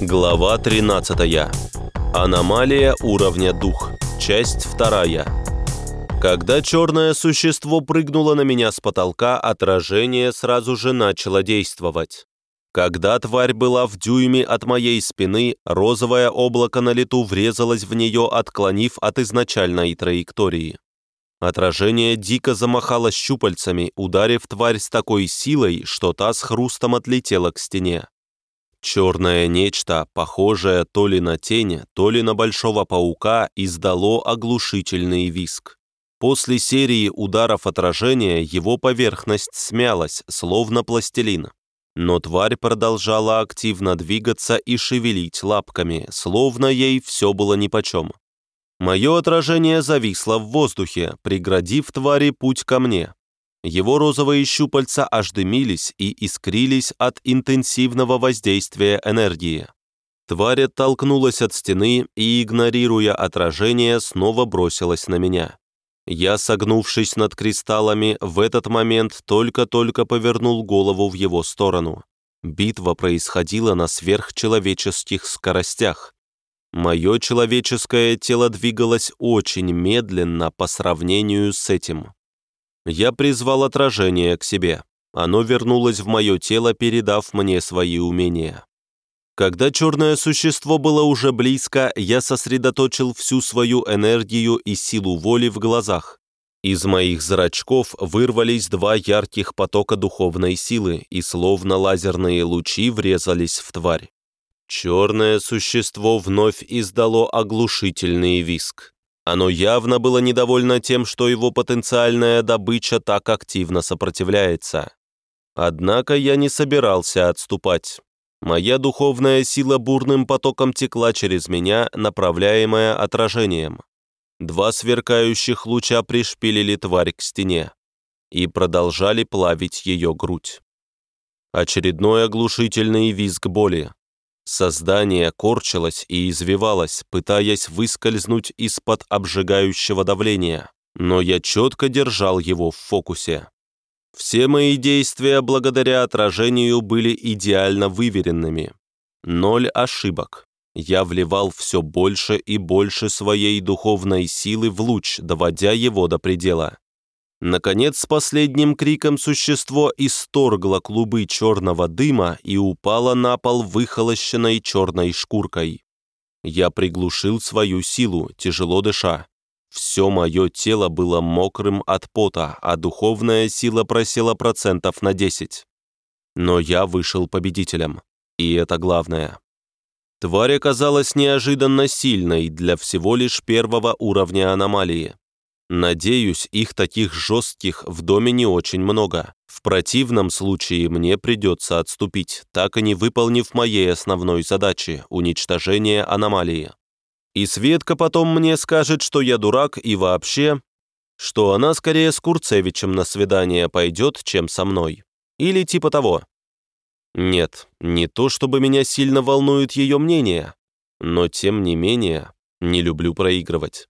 Глава 13. Аномалия уровня дух. Часть 2. Когда черное существо прыгнуло на меня с потолка, отражение сразу же начало действовать. Когда тварь была в дюйме от моей спины, розовое облако на лету врезалось в нее, отклонив от изначальной траектории. Отражение дико замахало щупальцами, ударив тварь с такой силой, что та с хрустом отлетела к стене. Черное нечто, похожее то ли на тень, то ли на большого паука, издало оглушительный виск. После серии ударов отражения его поверхность смялась, словно пластилин. Но тварь продолжала активно двигаться и шевелить лапками, словно ей все было нипочем. Мое отражение зависло в воздухе, преградив твари путь ко мне. Его розовые щупальца аж дымились и искрились от интенсивного воздействия энергии. Тварь оттолкнулась от стены и, игнорируя отражение, снова бросилась на меня. Я, согнувшись над кристаллами, в этот момент только-только повернул голову в его сторону. Битва происходила на сверхчеловеческих скоростях. Мое человеческое тело двигалось очень медленно по сравнению с этим. Я призвал отражение к себе. Оно вернулось в мое тело, передав мне свои умения. Когда черное существо было уже близко, я сосредоточил всю свою энергию и силу воли в глазах. Из моих зрачков вырвались два ярких потока духовной силы и словно лазерные лучи врезались в тварь. Черное существо вновь издало оглушительный виск. Оно явно было недовольно тем, что его потенциальная добыча так активно сопротивляется. Однако я не собирался отступать. Моя духовная сила бурным потоком текла через меня, направляемая отражением. Два сверкающих луча пришпилили тварь к стене и продолжали плавить ее грудь. Очередной оглушительный визг боли. Создание корчилось и извивалось, пытаясь выскользнуть из-под обжигающего давления, но я четко держал его в фокусе. Все мои действия благодаря отражению были идеально выверенными. Ноль ошибок. Я вливал все больше и больше своей духовной силы в луч, доводя его до предела. Наконец, с последним криком существо исторгло клубы черного дыма и упало на пол выхолощенной черной шкуркой. Я приглушил свою силу, тяжело дыша. Все мое тело было мокрым от пота, а духовная сила просела процентов на 10. Но я вышел победителем, и это главное. Тварь оказалась неожиданно сильной для всего лишь первого уровня аномалии. Надеюсь, их таких жестких в доме не очень много. В противном случае мне придется отступить, так и не выполнив моей основной задачи – уничтожения аномалии. И Светка потом мне скажет, что я дурак и вообще, что она скорее с Курцевичем на свидание пойдет, чем со мной. Или типа того. Нет, не то чтобы меня сильно волнует ее мнение, но тем не менее не люблю проигрывать.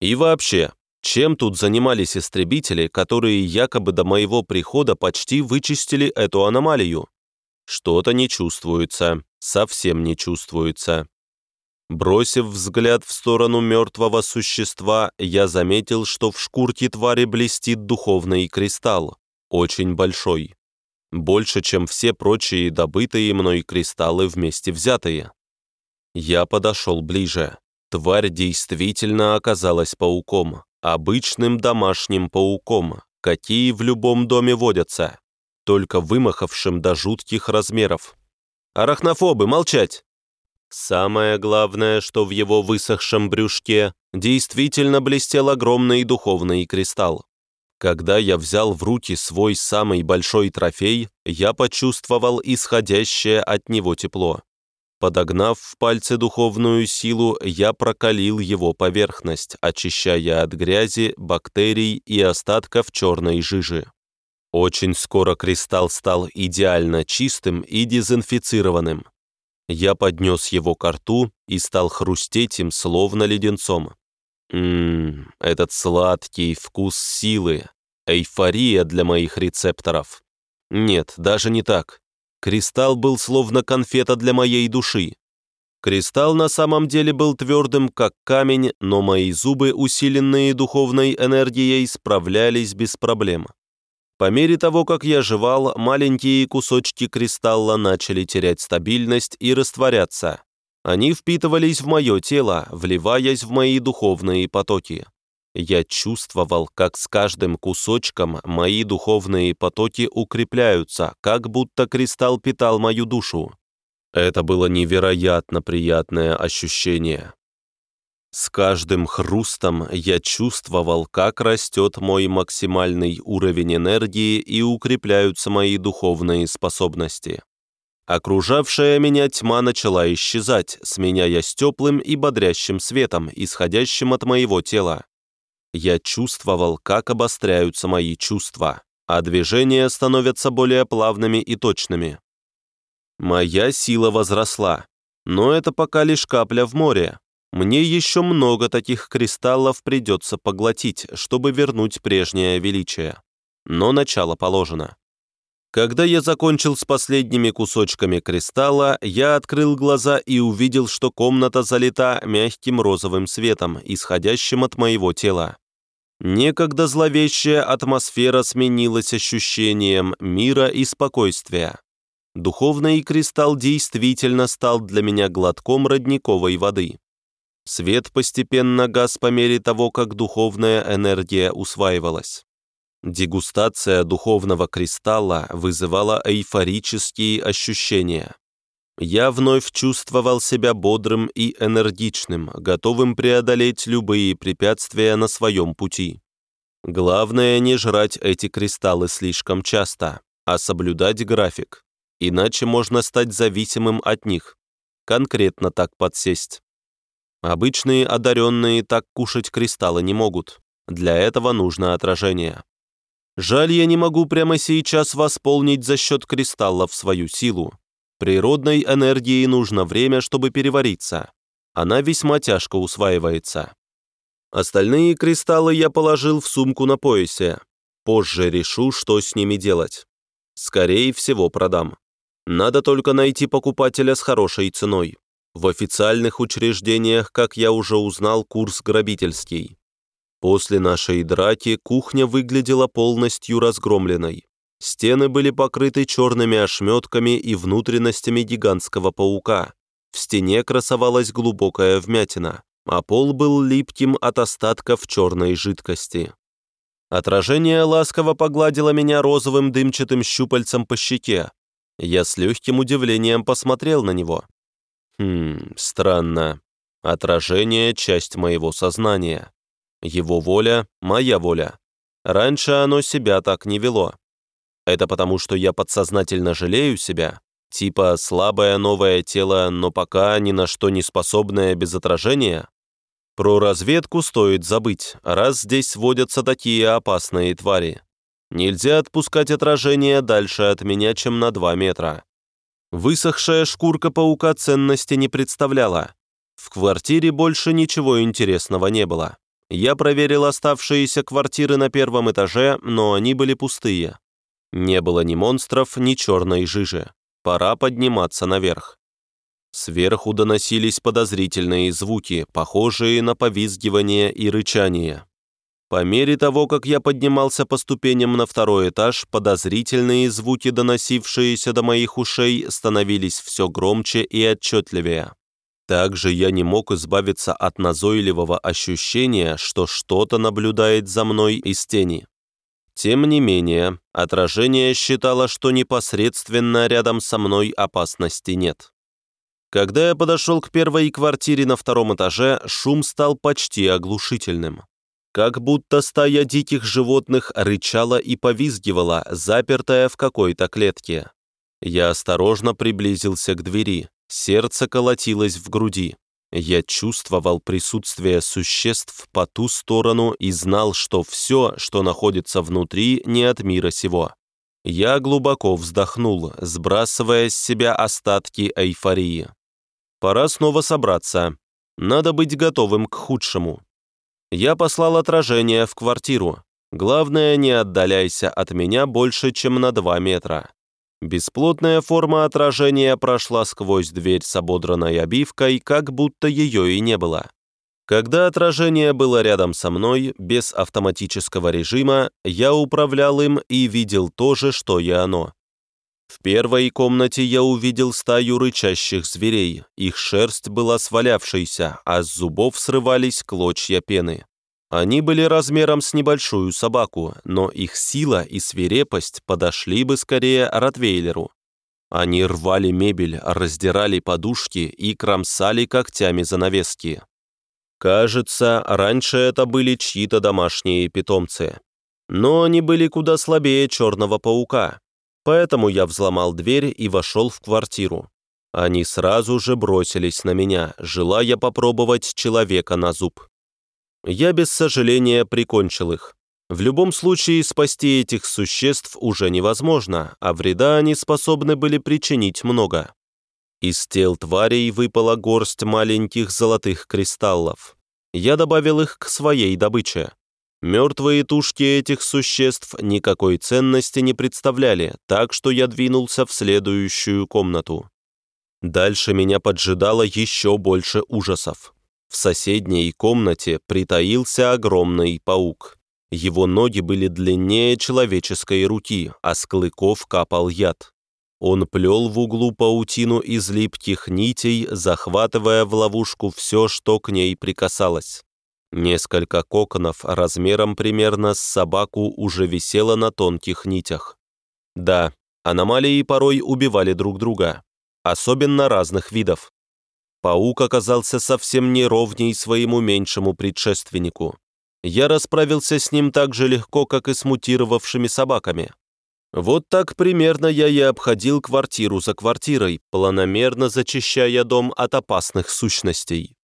И вообще, чем тут занимались истребители, которые якобы до моего прихода почти вычистили эту аномалию? Что-то не чувствуется, совсем не чувствуется. Бросив взгляд в сторону мертвого существа, я заметил, что в шкурке твари блестит духовный кристалл, очень большой. Больше, чем все прочие добытые мной кристаллы вместе взятые. Я подошел ближе. Тварь действительно оказалась пауком обычным домашним пауком, какие в любом доме водятся, только вымахавшим до жутких размеров. Арахнофобы, молчать! Самое главное, что в его высохшем брюшке действительно блестел огромный духовный кристалл. Когда я взял в руки свой самый большой трофей, я почувствовал исходящее от него тепло. Подогнав в пальцы духовную силу, я прокалил его поверхность, очищая от грязи, бактерий и остатков черной жижи. Очень скоро кристалл стал идеально чистым и дезинфицированным. Я поднес его к рту и стал хрустеть им словно леденцом. Ммм, этот сладкий вкус силы, эйфория для моих рецепторов. Нет, даже не так. Кристалл был словно конфета для моей души. Кристалл на самом деле был твердым, как камень, но мои зубы, усиленные духовной энергией, справлялись без проблем. По мере того, как я жевал, маленькие кусочки кристалла начали терять стабильность и растворяться. Они впитывались в мое тело, вливаясь в мои духовные потоки. Я чувствовал, как с каждым кусочком мои духовные потоки укрепляются, как будто кристалл питал мою душу. Это было невероятно приятное ощущение. С каждым хрустом я чувствовал, как растет мой максимальный уровень энергии и укрепляются мои духовные способности. Окружавшая меня тьма начала исчезать, сменяясь теплым и бодрящим светом, исходящим от моего тела. Я чувствовал, как обостряются мои чувства, а движения становятся более плавными и точными. Моя сила возросла, но это пока лишь капля в море. Мне еще много таких кристаллов придется поглотить, чтобы вернуть прежнее величие. Но начало положено. Когда я закончил с последними кусочками кристалла, я открыл глаза и увидел, что комната залита мягким розовым светом, исходящим от моего тела. Некогда зловещая атмосфера сменилась ощущением мира и спокойствия. Духовный кристалл действительно стал для меня глотком родниковой воды. Свет постепенно гас по мере того, как духовная энергия усваивалась. Дегустация духовного кристалла вызывала эйфорические ощущения. Я вновь чувствовал себя бодрым и энергичным, готовым преодолеть любые препятствия на своем пути. Главное не жрать эти кристаллы слишком часто, а соблюдать график иначе можно стать зависимым от них. Конкретно так подсесть. Обычные одаренные так кушать кристаллы не могут. Для этого нужно отражение. Жаль, я не могу прямо сейчас восполнить за счет кристаллов свою силу. Природной энергии нужно время, чтобы перевариться. Она весьма тяжко усваивается. Остальные кристаллы я положил в сумку на поясе. Позже решу, что с ними делать. Скорее всего, продам. Надо только найти покупателя с хорошей ценой. В официальных учреждениях, как я уже узнал, курс грабительский. После нашей драки кухня выглядела полностью разгромленной. Стены были покрыты черными ошметками и внутренностями гигантского паука. В стене красовалась глубокая вмятина, а пол был липким от остатков черной жидкости. Отражение ласково погладило меня розовым дымчатым щупальцем по щеке, я с легким удивлением посмотрел на него. Хм, странно. Отражение — часть моего сознания. Его воля — моя воля. Раньше оно себя так не вело. Это потому, что я подсознательно жалею себя? Типа слабое новое тело, но пока ни на что не способное без отражения? Про разведку стоит забыть, раз здесь водятся такие опасные твари. Нельзя отпускать отражение дальше от меня, чем на 2 метра. Высохшая шкурка паука ценности не представляла. В квартире больше ничего интересного не было. Я проверил оставшиеся квартиры на первом этаже, но они были пустые. Не было ни монстров, ни черной жижи. Пора подниматься наверх. Сверху доносились подозрительные звуки, похожие на повизгивание и рычание. По мере того, как я поднимался по ступеням на второй этаж, подозрительные звуки, доносившиеся до моих ушей, становились все громче и отчетливее. Также я не мог избавиться от назойливого ощущения, что что-то наблюдает за мной из тени. Тем не менее, отражение считало, что непосредственно рядом со мной опасности нет. Когда я подошел к первой квартире на втором этаже, шум стал почти оглушительным как будто стая диких животных рычала и повизгивала, запертая в какой-то клетке. Я осторожно приблизился к двери, сердце колотилось в груди. Я чувствовал присутствие существ по ту сторону и знал, что все, что находится внутри, не от мира сего. Я глубоко вздохнул, сбрасывая с себя остатки эйфории. Пора снова собраться. Надо быть готовым к худшему. Я послал отражение в квартиру. Главное, не отдаляйся от меня больше, чем на 2 метра. Бесплотная форма отражения прошла сквозь дверь с ободранной обивкой, как будто ее и не было. Когда отражение было рядом со мной, без автоматического режима, я управлял им и видел то же, что и оно. В первой комнате я увидел стаю рычащих зверей, их шерсть была свалявшейся, а с зубов срывались клочья пены. Они были размером с небольшую собаку, но их сила и свирепость подошли бы скорее Ротвейлеру. Они рвали мебель, раздирали подушки и кромсали когтями занавески. Кажется, раньше это были чьи-то домашние питомцы. Но они были куда слабее черного паука. Поэтому я взломал дверь и вошел в квартиру. Они сразу же бросились на меня, желая попробовать человека на зуб. Я без сожаления прикончил их. В любом случае спасти этих существ уже невозможно, а вреда они способны были причинить много. Из тел тварей выпала горсть маленьких золотых кристаллов. Я добавил их к своей добыче. Мертвые тушки этих существ никакой ценности не представляли, так что я двинулся в следующую комнату. Дальше меня поджидало еще больше ужасов. В соседней комнате притаился огромный паук. Его ноги были длиннее человеческой руки, а с клыков капал яд. Он плел в углу паутину из липких нитей, захватывая в ловушку все, что к ней прикасалось. Несколько коконов размером примерно с собаку уже висело на тонких нитях. Да, аномалии порой убивали друг друга, особенно разных видов. Паук оказался совсем не ровней своему меньшему предшественнику. Я расправился с ним так же легко, как и с мутировавшими собаками. Вот так примерно я и обходил квартиру за квартирой, планомерно зачищая дом от опасных сущностей.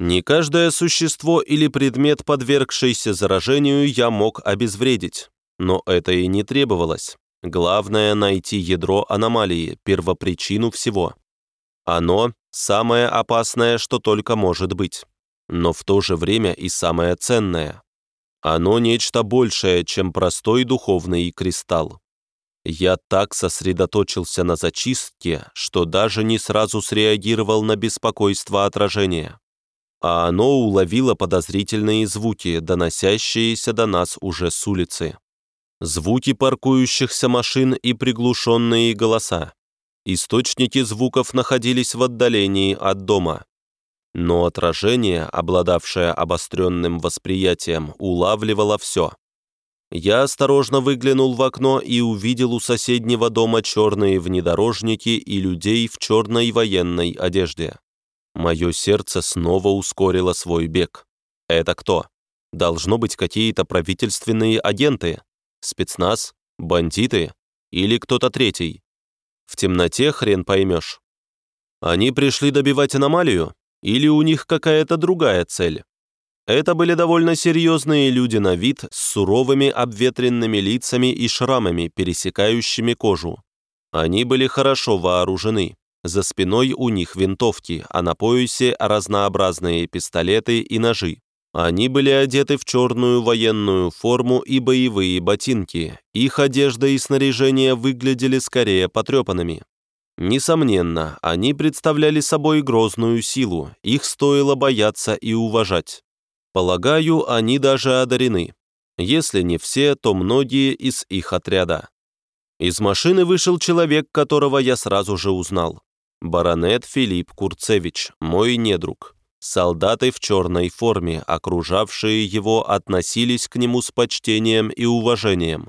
Не каждое существо или предмет, подвергшийся заражению, я мог обезвредить, но это и не требовалось. Главное — найти ядро аномалии, первопричину всего. Оно — самое опасное, что только может быть, но в то же время и самое ценное. Оно нечто большее, чем простой духовный кристалл. Я так сосредоточился на зачистке, что даже не сразу среагировал на беспокойство отражения. А оно уловило подозрительные звуки, доносящиеся до нас уже с улицы. Звуки паркующихся машин и приглушенные голоса. Источники звуков находились в отдалении от дома. Но отражение, обладавшее обостренным восприятием, улавливало все. Я осторожно выглянул в окно и увидел у соседнего дома черные внедорожники и людей в черной военной одежде. Мое сердце снова ускорило свой бег. Это кто? Должно быть какие-то правительственные агенты, спецназ, бандиты или кто-то третий. В темноте хрен поймешь. Они пришли добивать аномалию или у них какая-то другая цель? Это были довольно серьезные люди на вид с суровыми обветренными лицами и шрамами, пересекающими кожу. Они были хорошо вооружены. За спиной у них винтовки, а на поясе разнообразные пистолеты и ножи. Они были одеты в черную военную форму и боевые ботинки. Их одежда и снаряжение выглядели скорее потрепанными. Несомненно, они представляли собой грозную силу, их стоило бояться и уважать. Полагаю, они даже одарены. Если не все, то многие из их отряда. Из машины вышел человек, которого я сразу же узнал. Баронет Филипп Курцевич, мой недруг. Солдаты в черной форме, окружавшие его, относились к нему с почтением и уважением.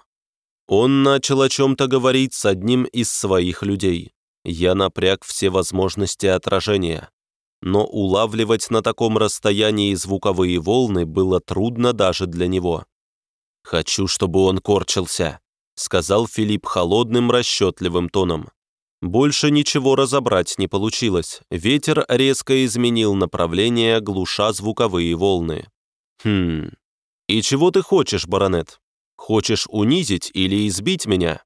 Он начал о чем-то говорить с одним из своих людей. Я напряг все возможности отражения но улавливать на таком расстоянии звуковые волны было трудно даже для него. «Хочу, чтобы он корчился», — сказал Филипп холодным, расчетливым тоном. Больше ничего разобрать не получилось. Ветер резко изменил направление, глуша звуковые волны. «Хм... И чего ты хочешь, баронет? Хочешь унизить или избить меня?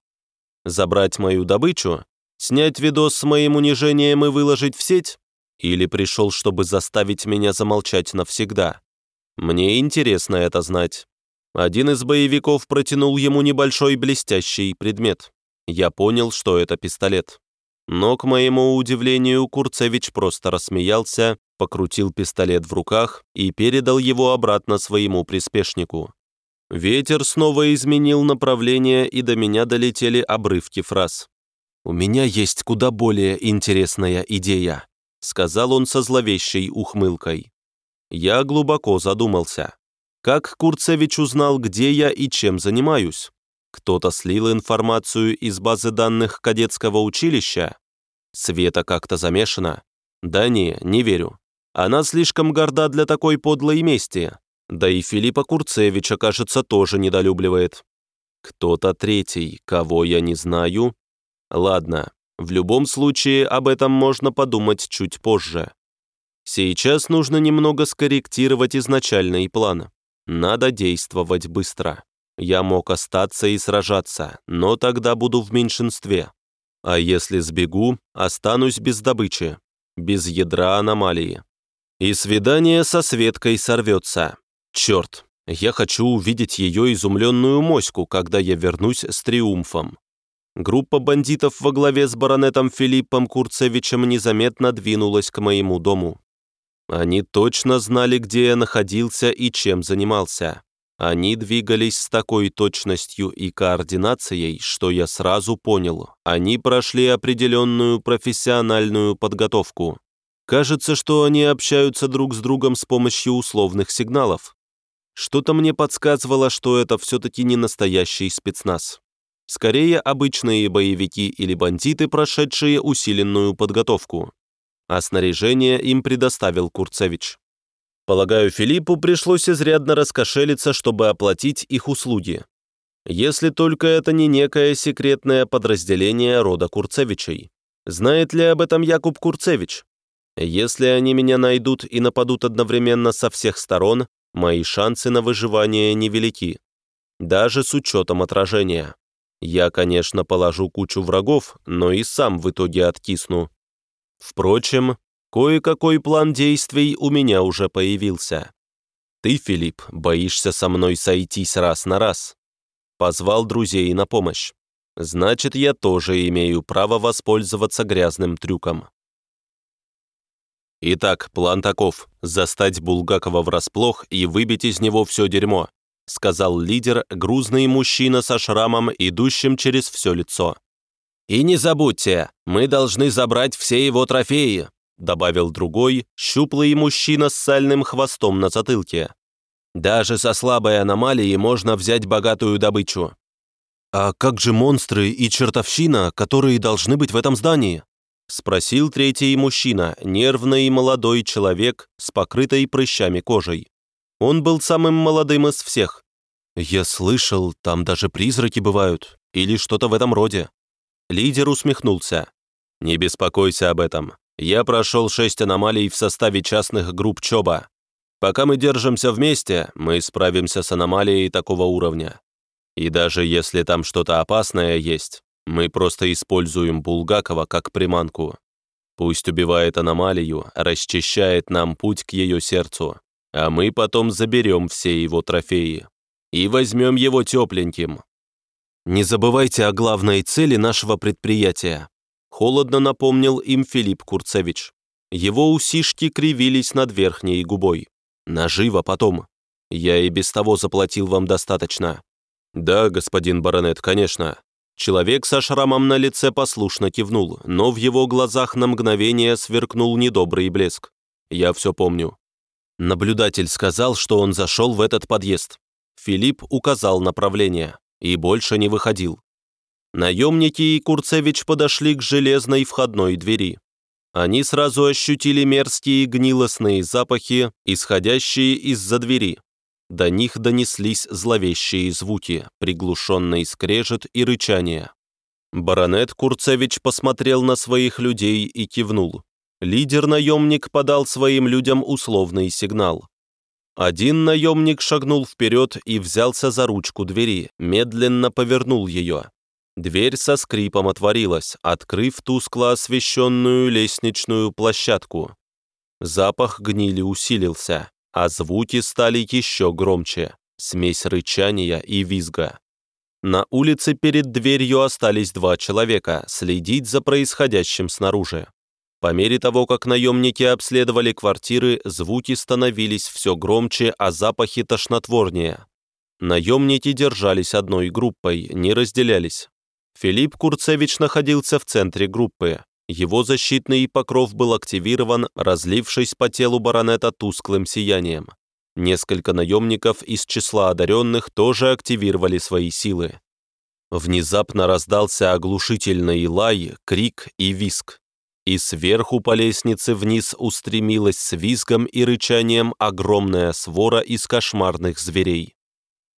Забрать мою добычу? Снять видос с моим унижением и выложить в сеть? Или пришел, чтобы заставить меня замолчать навсегда? Мне интересно это знать. Один из боевиков протянул ему небольшой блестящий предмет. Я понял, что это пистолет. Но, к моему удивлению, Курцевич просто рассмеялся, покрутил пистолет в руках и передал его обратно своему приспешнику. Ветер снова изменил направление, и до меня долетели обрывки фраз. «У меня есть куда более интересная идея», сказал он со зловещей ухмылкой. Я глубоко задумался. Как Курцевич узнал, где я и чем занимаюсь? Кто-то слил информацию из базы данных кадетского училища? Света как-то замешана? Да не, не верю. Она слишком горда для такой подлой мести. Да и Филиппа Курцевича, кажется, тоже недолюбливает. Кто-то третий, кого я не знаю. Ладно, в любом случае об этом можно подумать чуть позже. Сейчас нужно немного скорректировать изначальный план. Надо действовать быстро. Я мог остаться и сражаться, но тогда буду в меньшинстве. А если сбегу, останусь без добычи, без ядра аномалии. И свидание со Светкой сорвется. Черт, я хочу увидеть ее изумленную моську, когда я вернусь с триумфом. Группа бандитов во главе с баронетом Филиппом Курцевичем незаметно двинулась к моему дому. Они точно знали, где я находился и чем занимался. Они двигались с такой точностью и координацией, что я сразу понял, они прошли определенную профессиональную подготовку. Кажется, что они общаются друг с другом с помощью условных сигналов. Что-то мне подсказывало, что это все-таки не настоящий спецназ. Скорее, обычные боевики или бандиты, прошедшие усиленную подготовку. А снаряжение им предоставил Курцевич. Полагаю, Филиппу пришлось изрядно раскошелиться, чтобы оплатить их услуги. Если только это не некое секретное подразделение рода Курцевичей. Знает ли об этом Якуб Курцевич? Если они меня найдут и нападут одновременно со всех сторон, мои шансы на выживание невелики. Даже с учетом отражения. Я, конечно, положу кучу врагов, но и сам в итоге откисну. Впрочем, кое-какой план действий у меня уже появился. Ты, Филипп, боишься со мной сойтись раз на раз. Позвал друзей на помощь. Значит, я тоже имею право воспользоваться грязным трюком. Итак, план таков – застать Булгакова врасплох и выбить из него все дерьмо, сказал лидер, грузный мужчина со шрамом, идущим через все лицо. «И не забудьте, мы должны забрать все его трофеи», добавил другой, щуплый мужчина с сальным хвостом на затылке. «Даже со слабой аномалией можно взять богатую добычу». «А как же монстры и чертовщина, которые должны быть в этом здании?» Спросил третий мужчина, нервный молодой человек с покрытой прыщами кожей. Он был самым молодым из всех. «Я слышал, там даже призраки бывают, или что-то в этом роде». Лидер усмехнулся. «Не беспокойся об этом. Я прошел шесть аномалий в составе частных групп ЧОБа. Пока мы держимся вместе, мы справимся с аномалией такого уровня. И даже если там что-то опасное есть, мы просто используем Булгакова как приманку. Пусть убивает аномалию, расчищает нам путь к ее сердцу, а мы потом заберем все его трофеи. И возьмем его тепленьким. Не забывайте о главной цели нашего предприятия. Холодно напомнил им Филипп Курцевич. Его усишки кривились над верхней губой. Наживо потом. Я и без того заплатил вам достаточно. Да, господин баронет, конечно. Человек со шрамом на лице послушно кивнул, но в его глазах на мгновение сверкнул недобрый блеск. Я все помню. Наблюдатель сказал, что он зашел в этот подъезд. Филипп указал направление и больше не выходил. Наемники и Курцевич подошли к железной входной двери. Они сразу ощутили мерзкие гнилостные запахи, исходящие из-за двери. До них донеслись зловещие звуки, приглушенный скрежет и рычание. Баронет Курцевич посмотрел на своих людей и кивнул. Лидер-наемник подал своим людям условный сигнал. Один наемник шагнул вперед и взялся за ручку двери, медленно повернул ее. Дверь со скрипом отворилась, открыв тускло освещенную лестничную площадку. Запах гнили усилился а звуки стали еще громче, смесь рычания и визга. На улице перед дверью остались два человека следить за происходящим снаружи. По мере того, как наемники обследовали квартиры, звуки становились все громче, а запахи тошнотворнее. Наемники держались одной группой, не разделялись. Филипп Курцевич находился в центре группы. Его защитный покров был активирован, разлившись по телу баронета тусклым сиянием. Несколько наемников из числа одаренных тоже активировали свои силы. Внезапно раздался оглушительный лай, крик и виск. И сверху по лестнице вниз устремилась с визгом и рычанием огромная свора из кошмарных зверей.